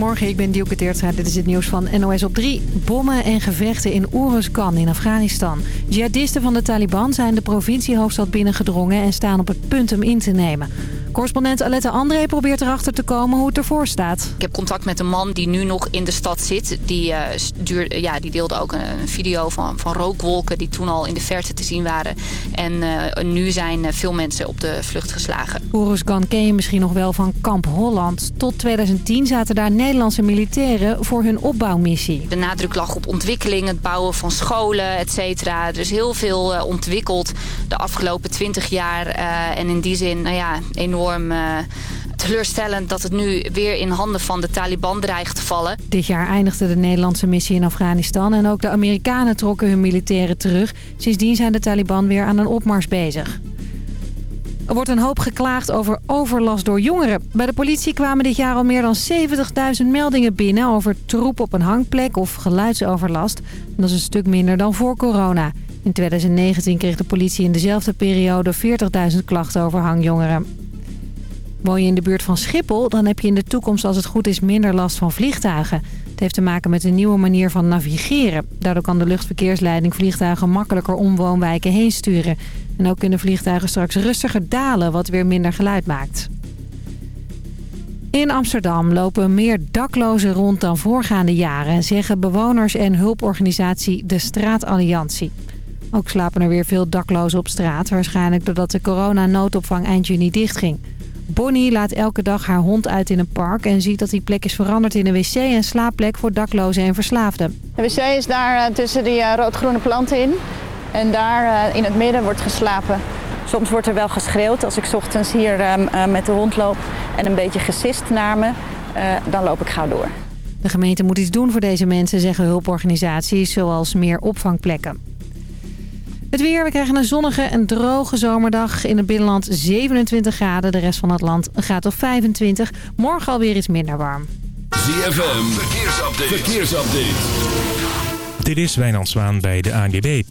Goedemorgen, ik ben Dielke Teertstra. Dit is het nieuws van NOS op 3. Bommen en gevechten in Uruzgan in Afghanistan. Jihadisten van de Taliban zijn de provinciehoofdstad binnengedrongen... en staan op het punt hem in te nemen. Correspondent Alette André probeert erachter te komen hoe het ervoor staat. Ik heb contact met een man die nu nog in de stad zit. Die, uh, ja, die deelde ook een, video van, van rookwolken die toen al in de verte te zien waren. En uh, nu zijn uh, veel mensen op de vlucht geslagen. Uruzgan ken je misschien nog wel van Kamp Holland. Tot 2010 zaten daar Nederlandse militairen voor hun opbouwmissie. De nadruk lag op ontwikkeling, het bouwen van scholen, et cetera. Er is heel veel uh, ontwikkeld de afgelopen 20 jaar. en in die zin, nou ja, enorm enorm uh, teleurstellend dat het nu weer in handen van de Taliban dreigt te vallen. Dit jaar eindigde de Nederlandse missie in Afghanistan en ook de Amerikanen trokken hun militairen terug. Sindsdien zijn de Taliban weer aan een opmars bezig. Er wordt een hoop geklaagd over overlast door jongeren. Bij de politie kwamen dit jaar al meer dan 70.000 meldingen binnen... over troep op een hangplek of geluidsoverlast. Dat is een stuk minder dan voor corona. In 2019 kreeg de politie in dezelfde periode 40.000 klachten over hangjongeren. Woon je in de buurt van Schiphol, dan heb je in de toekomst als het goed is minder last van vliegtuigen. Het heeft te maken met een nieuwe manier van navigeren. Daardoor kan de luchtverkeersleiding vliegtuigen makkelijker om woonwijken heen sturen. En ook kunnen vliegtuigen straks rustiger dalen, wat weer minder geluid maakt. In Amsterdam lopen meer daklozen rond dan voorgaande jaren... zeggen bewoners en hulporganisatie De Straatalliantie. Ook slapen er weer veel daklozen op straat... waarschijnlijk doordat de coronanoodopvang eind juni dichtging. Bonnie laat elke dag haar hond uit in een park en ziet dat die plek is veranderd in een wc en slaapplek voor daklozen en verslaafden. De wc is daar uh, tussen die uh, rood-groene planten in en daar uh, in het midden wordt geslapen. Soms wordt er wel geschreeuwd als ik ochtends hier ehm, met de hond loop en een beetje gesist naar me, dan loop ik gauw door. De gemeente moet iets doen voor deze mensen, zeggen hulporganisaties, zoals meer opvangplekken. Het weer, we krijgen een zonnige en droge zomerdag. In het binnenland 27 graden, de rest van het land gaat op 25. Morgen alweer iets minder warm. ZFM, verkeersupdate. verkeersupdate. Dit is Wijnand Zwaan bij de ANWB.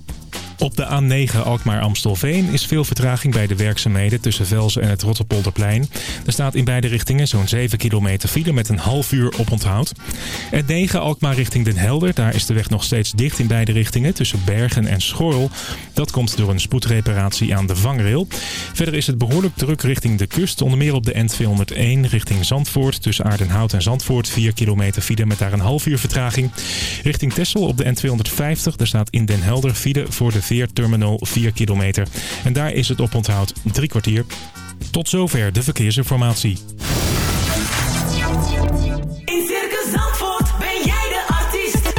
Op de A9 Alkmaar-Amstelveen is veel vertraging bij de werkzaamheden tussen Velzen en het Rotterpolderplein. Er staat in beide richtingen zo'n 7 kilometer file met een half uur op onthoud. Het 9 Alkmaar richting Den Helder, daar is de weg nog steeds dicht in beide richtingen tussen Bergen en Schorl. Dat komt door een spoedreparatie aan de vangrail. Verder is het behoorlijk druk richting de kust, onder meer op de N201 richting Zandvoort. Tussen Aardenhout en Zandvoort 4 kilometer file met daar een half uur vertraging. Richting Tessel op de N250, daar staat in Den Helder file voor de Veerterminal 4 kilometer. En daar is het op onthoud drie kwartier. Tot zover de verkeersinformatie. In Circus Zandvoort ben jij de artiest.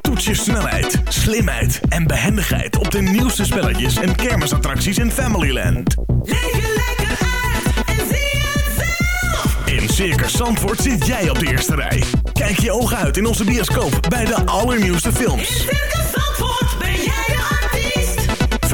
Toets je snelheid, slimheid en behendigheid op de nieuwste spelletjes en kermisattracties in Familyland. Leef je lekker uit en zie het zelf. In Circus Zandvoort zit jij op de eerste rij. Kijk je ogen uit in onze bioscoop bij de allernieuwste films. In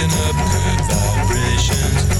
picking up good vibrations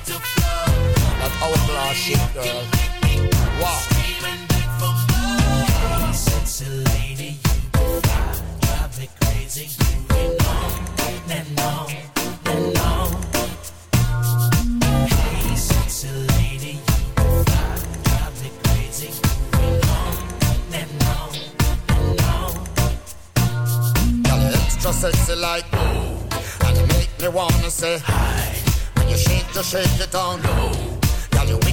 Hourglass shape, girl. Wow. You me crazy. You. Hey, sexy lady, you drive me crazy. You extra sexy like and you make me wanna say hi. When you shake, you shake it down low.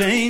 change.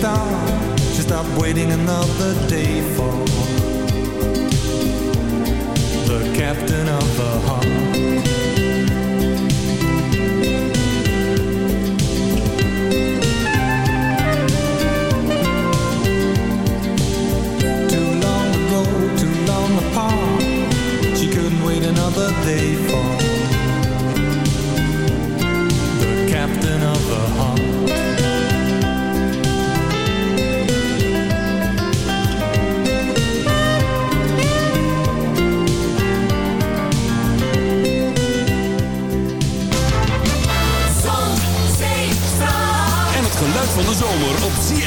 star She stopped waiting another day for The captain of the heart.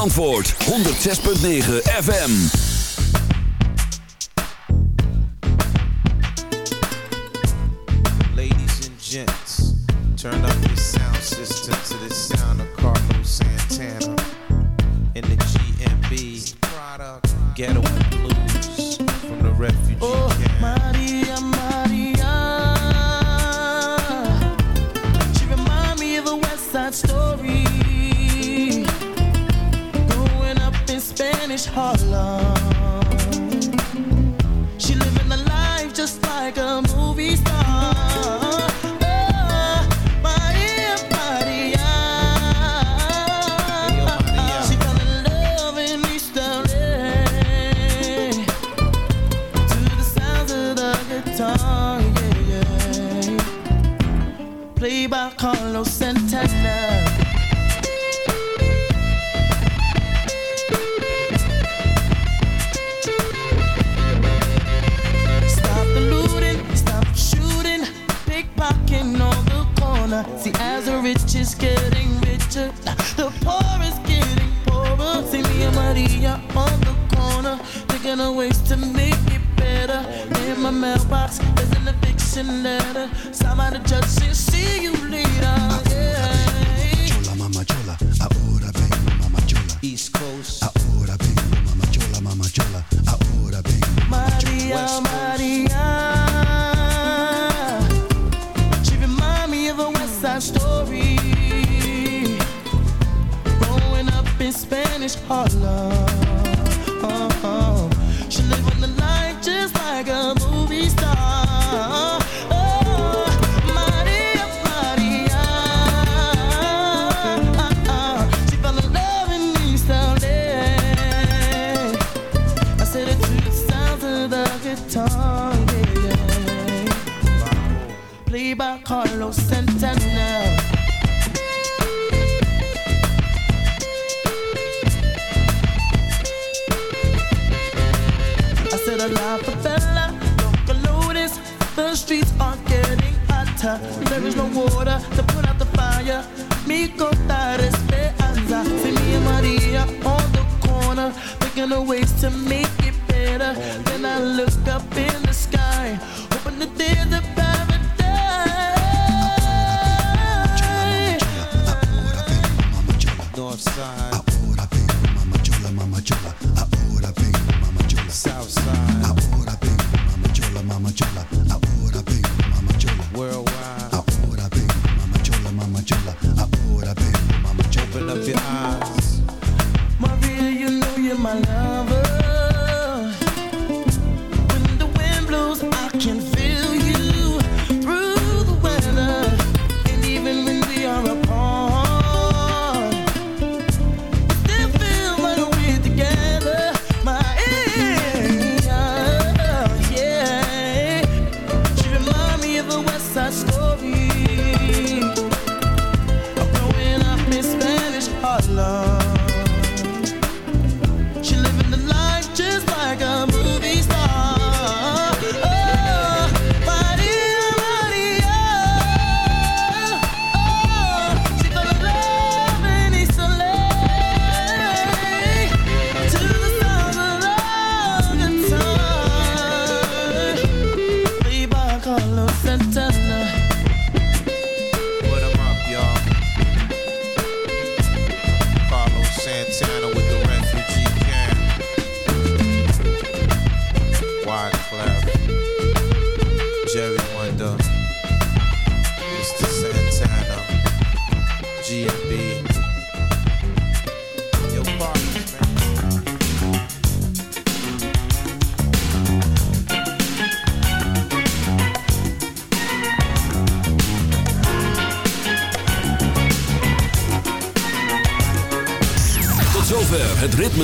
Antwoord 106.9 FM.